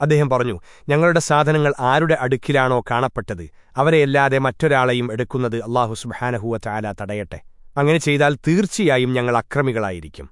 അദ്ദേഹം പറഞ്ഞു ഞങ്ങളുടെ സാധനങ്ങൾ ആരുടെ അടുക്കിലാണോ കാണപ്പെട്ടത്? അവരെയല്ലാതെ മറ്റൊരാളെയും എടുക്കുന്നത് അള്ളാഹു സുബാനഹുവ ചാല തടയട്ടെ. അങ്ങനെ ചെയ്താൽ തീർച്ചയായും ഞങ്ങൾ അക്രമികളായിരിക്കും.